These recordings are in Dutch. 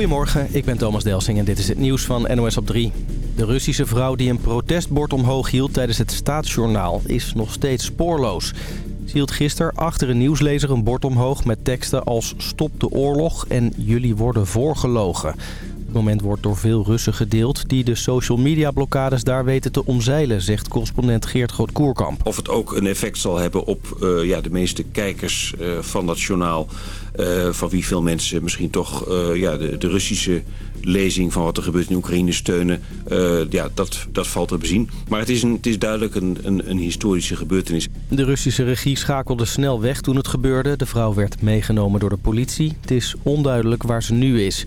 Goedemorgen, ik ben Thomas Delsing en dit is het nieuws van NOS op 3. De Russische vrouw die een protestbord omhoog hield tijdens het staatsjournaal is nog steeds spoorloos. Ze hield gisteren achter een nieuwslezer een bord omhoog met teksten als stop de oorlog en jullie worden voorgelogen. Het moment wordt door veel Russen gedeeld die de social media blokkades daar weten te omzeilen, zegt correspondent Geert Groot-Koerkamp. Of het ook een effect zal hebben op uh, ja, de meeste kijkers uh, van dat journaal. Uh, van wie veel mensen misschien toch ja, de, de, Russische lezing van wat er gebeurt in Oekraïne steunen. ja, dat, dat valt te bezien. Maar het is, een, het is duidelijk een, een, een historische gebeurtenis. De Russische regie schakelde snel weg toen het gebeurde. De vrouw werd meegenomen door de politie. Het is onduidelijk waar ze nu is.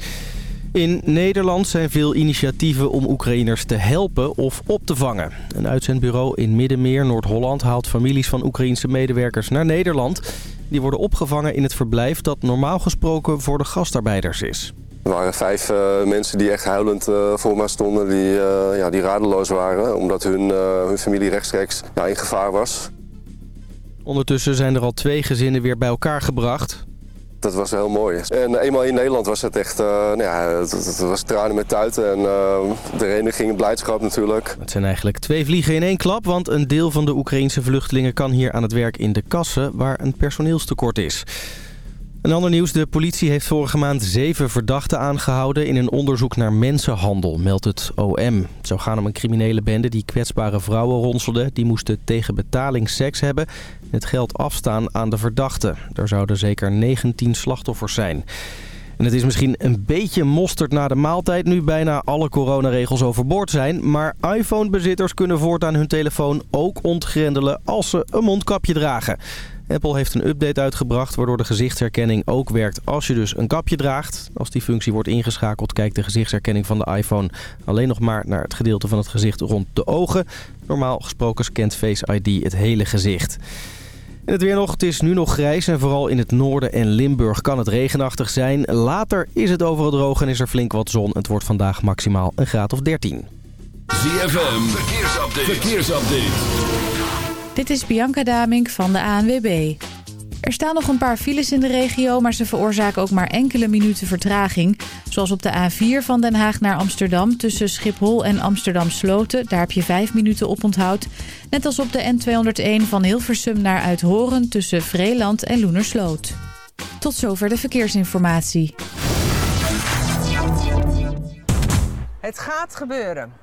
In Nederland zijn veel initiatieven om Oekraïners te helpen of op te vangen. Een uitzendbureau in Middenmeer, Noord-Holland, haalt families van Oekraïnse medewerkers naar Nederland. Die worden opgevangen in het verblijf dat normaal gesproken voor de gastarbeiders is. Er waren vijf uh, mensen die echt huilend uh, voor mij stonden, die, uh, ja, die radeloos waren. Omdat hun, hun familie rechtstreeks ja, in gevaar was. Ondertussen zijn er al twee gezinnen weer bij elkaar gebracht. Dat was heel mooi. En eenmaal in Nederland was het echt, uh, nou ja, het, was tranen met tuiten en uh, de vereniging blijdschap natuurlijk. Het zijn eigenlijk twee vliegen in één klap, want een deel van de Oekraïnse vluchtelingen kan hier aan het werk in de kassen waar een personeelstekort is. Een ander nieuws. De politie heeft vorige maand zeven verdachten aangehouden... in een onderzoek naar mensenhandel, meldt het OM. Het zou gaan om een criminele bende die kwetsbare vrouwen ronselde. Die moesten tegen betaling seks hebben... en het geld afstaan aan de verdachten. Er zouden zeker 19 slachtoffers zijn. En het is misschien een beetje mosterd na de maaltijd... nu bijna alle coronaregels overboord zijn. Maar iPhone-bezitters kunnen voortaan hun telefoon ook ontgrendelen... als ze een mondkapje dragen. Apple heeft een update uitgebracht waardoor de gezichtsherkenning ook werkt als je dus een kapje draagt. Als die functie wordt ingeschakeld kijkt de gezichtsherkenning van de iPhone alleen nog maar naar het gedeelte van het gezicht rond de ogen. Normaal gesproken scant Face ID het hele gezicht. En het weer nog, het is nu nog grijs en vooral in het noorden en Limburg kan het regenachtig zijn. Later is het overal droog en is er flink wat zon. Het wordt vandaag maximaal een graad of 13. ZFM, verkeersupdate. verkeersupdate. Dit is Bianca Damink van de ANWB. Er staan nog een paar files in de regio, maar ze veroorzaken ook maar enkele minuten vertraging. Zoals op de A4 van Den Haag naar Amsterdam tussen Schiphol en Amsterdam Sloten. Daar heb je vijf minuten op onthoud. Net als op de N201 van Hilversum naar Uithoren tussen Vreeland en Loenersloot. Tot zover de verkeersinformatie. Het gaat gebeuren.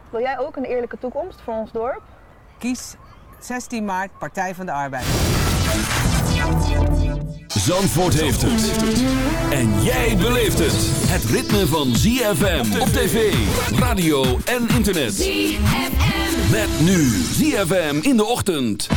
Wil jij ook een eerlijke toekomst voor ons dorp? Kies 16 maart Partij van de Arbeid. Zandvoort heeft het. En jij beleeft het. Het ritme van ZFM op tv, radio en internet. ZFM. Met nu ZFM in de ochtend.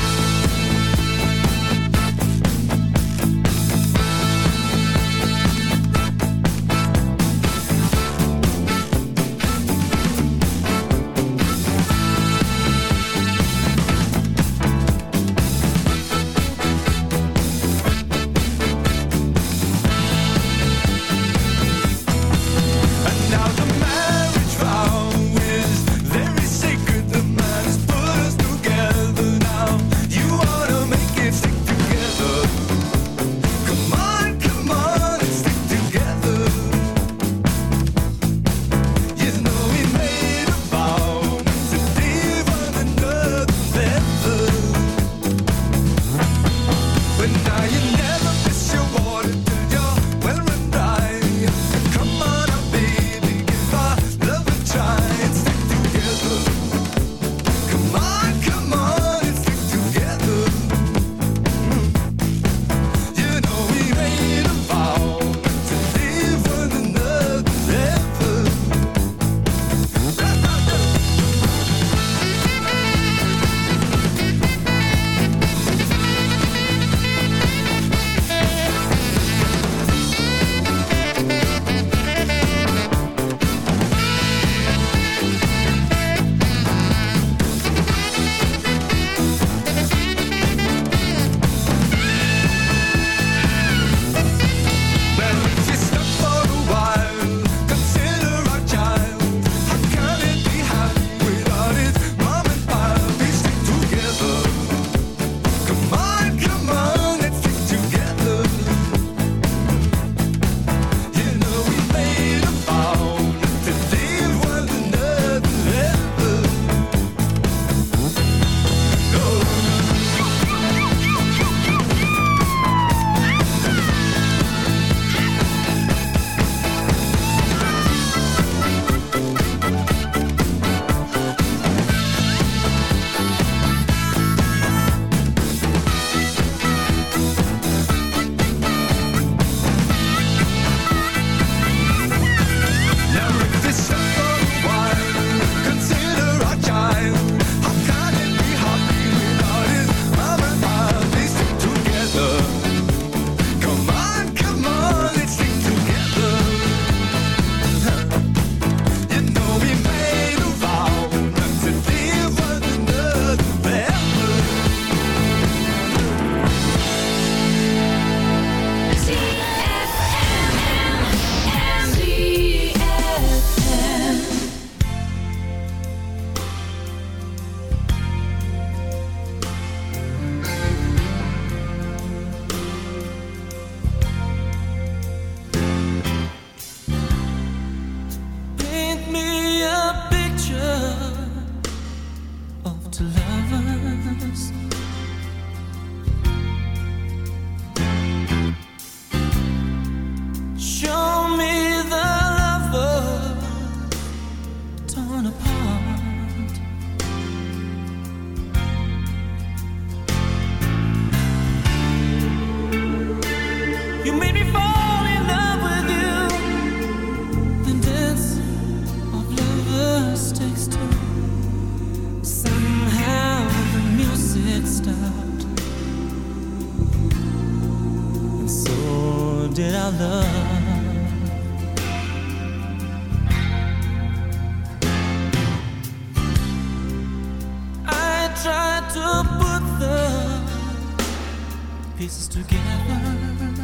Pieces together.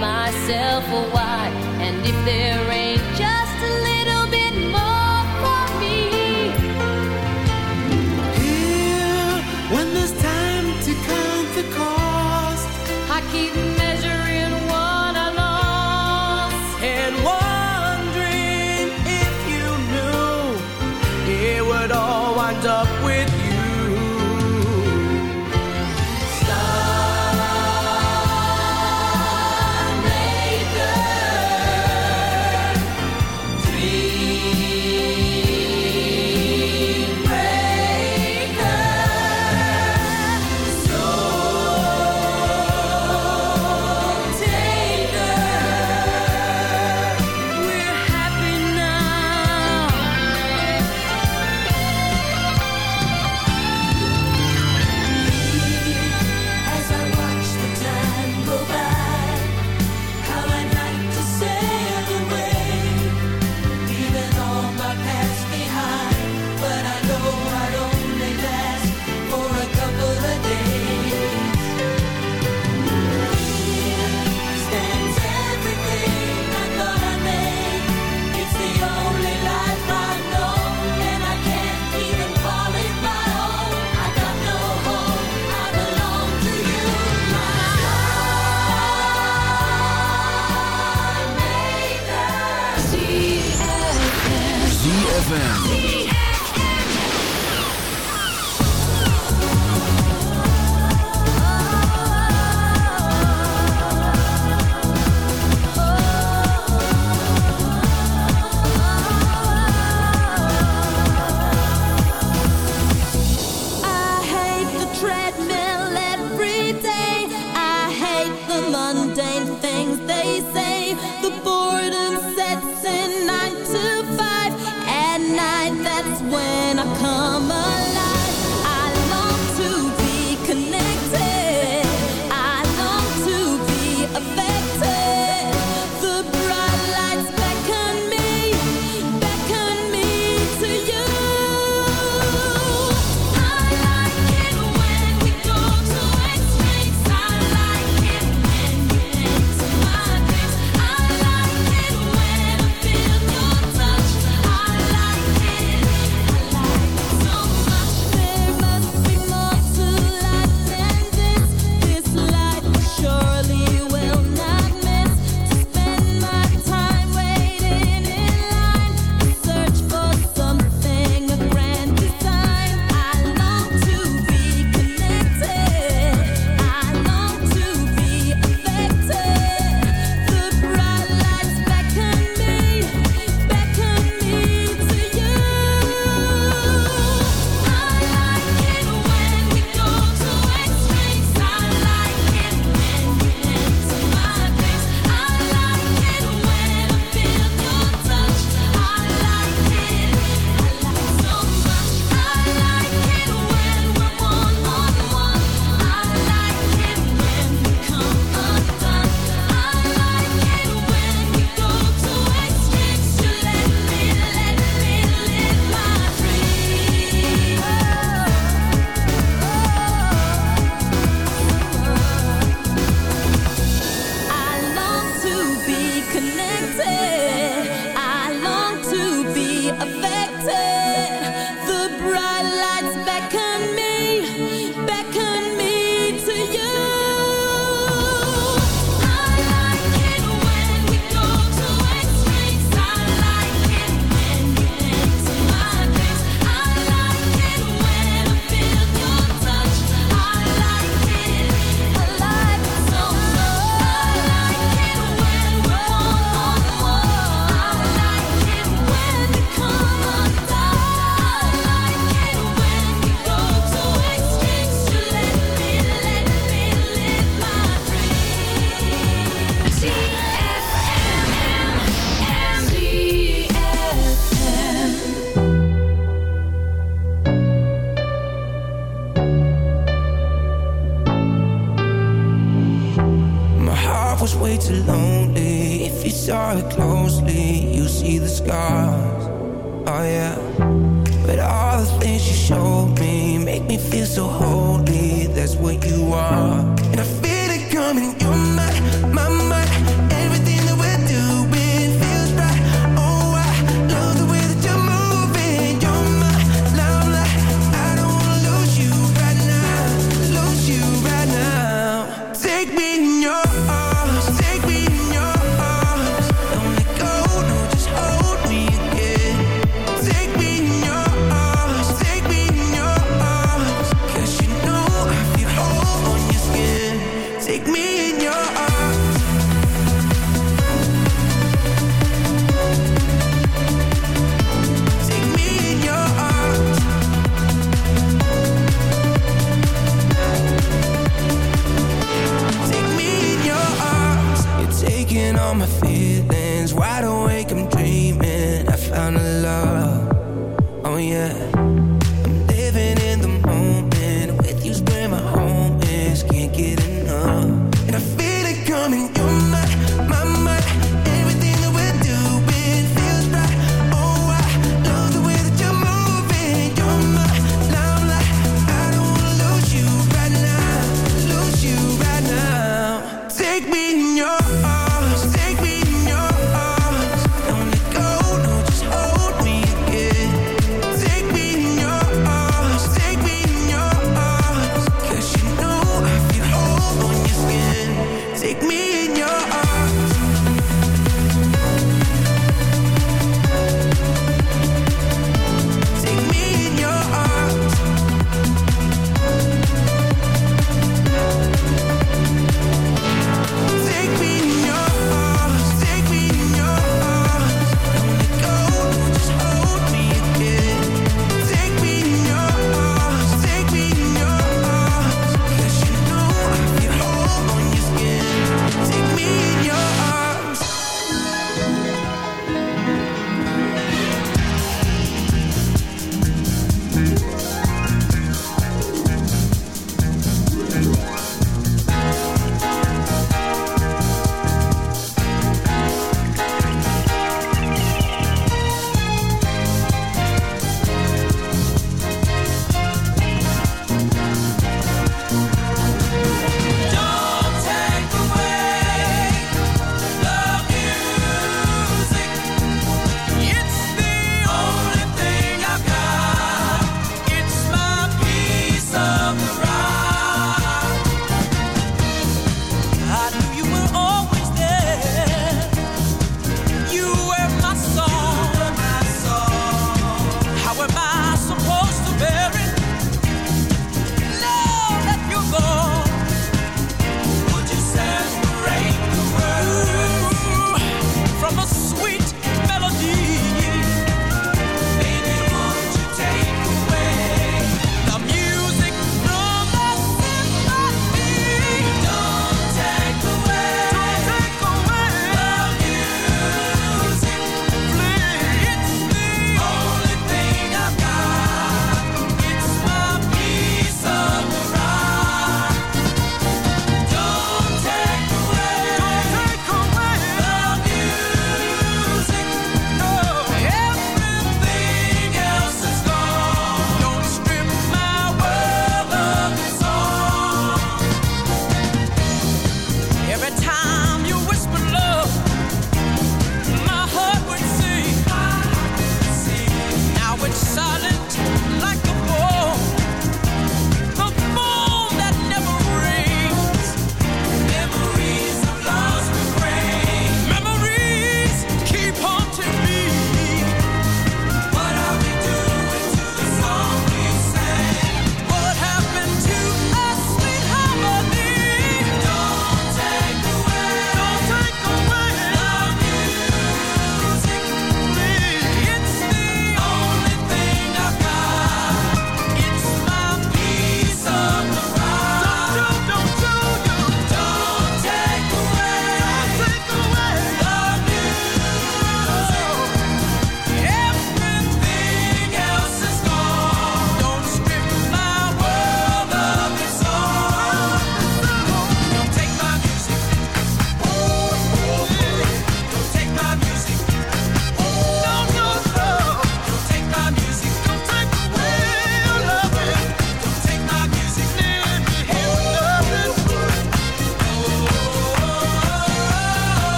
myself why. And if there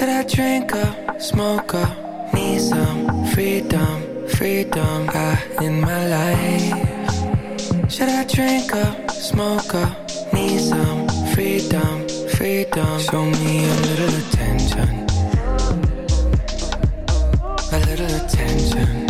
Should I drink up, smoke up, need some freedom, freedom ah, in my life? Should I drink up, smoke up, need some freedom, freedom? Show me a little attention, a little attention.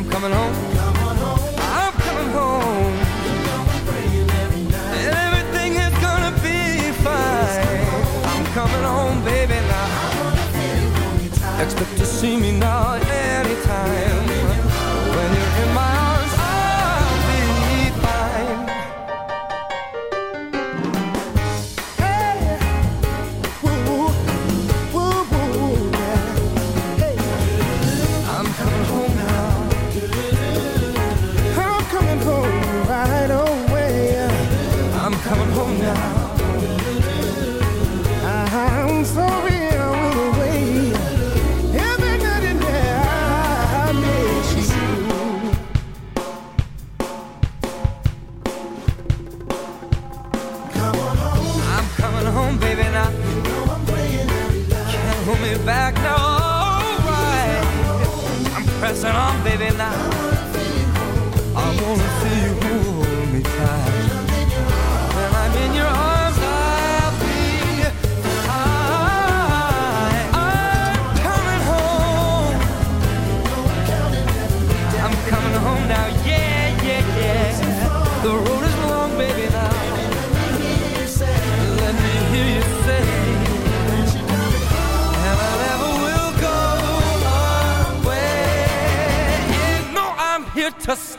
I'm coming home. I'm coming home. And everything is gonna be fine. I'm coming home, baby, now. Expect to see me now anytime.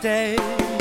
birthday.